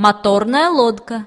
моторная лодка.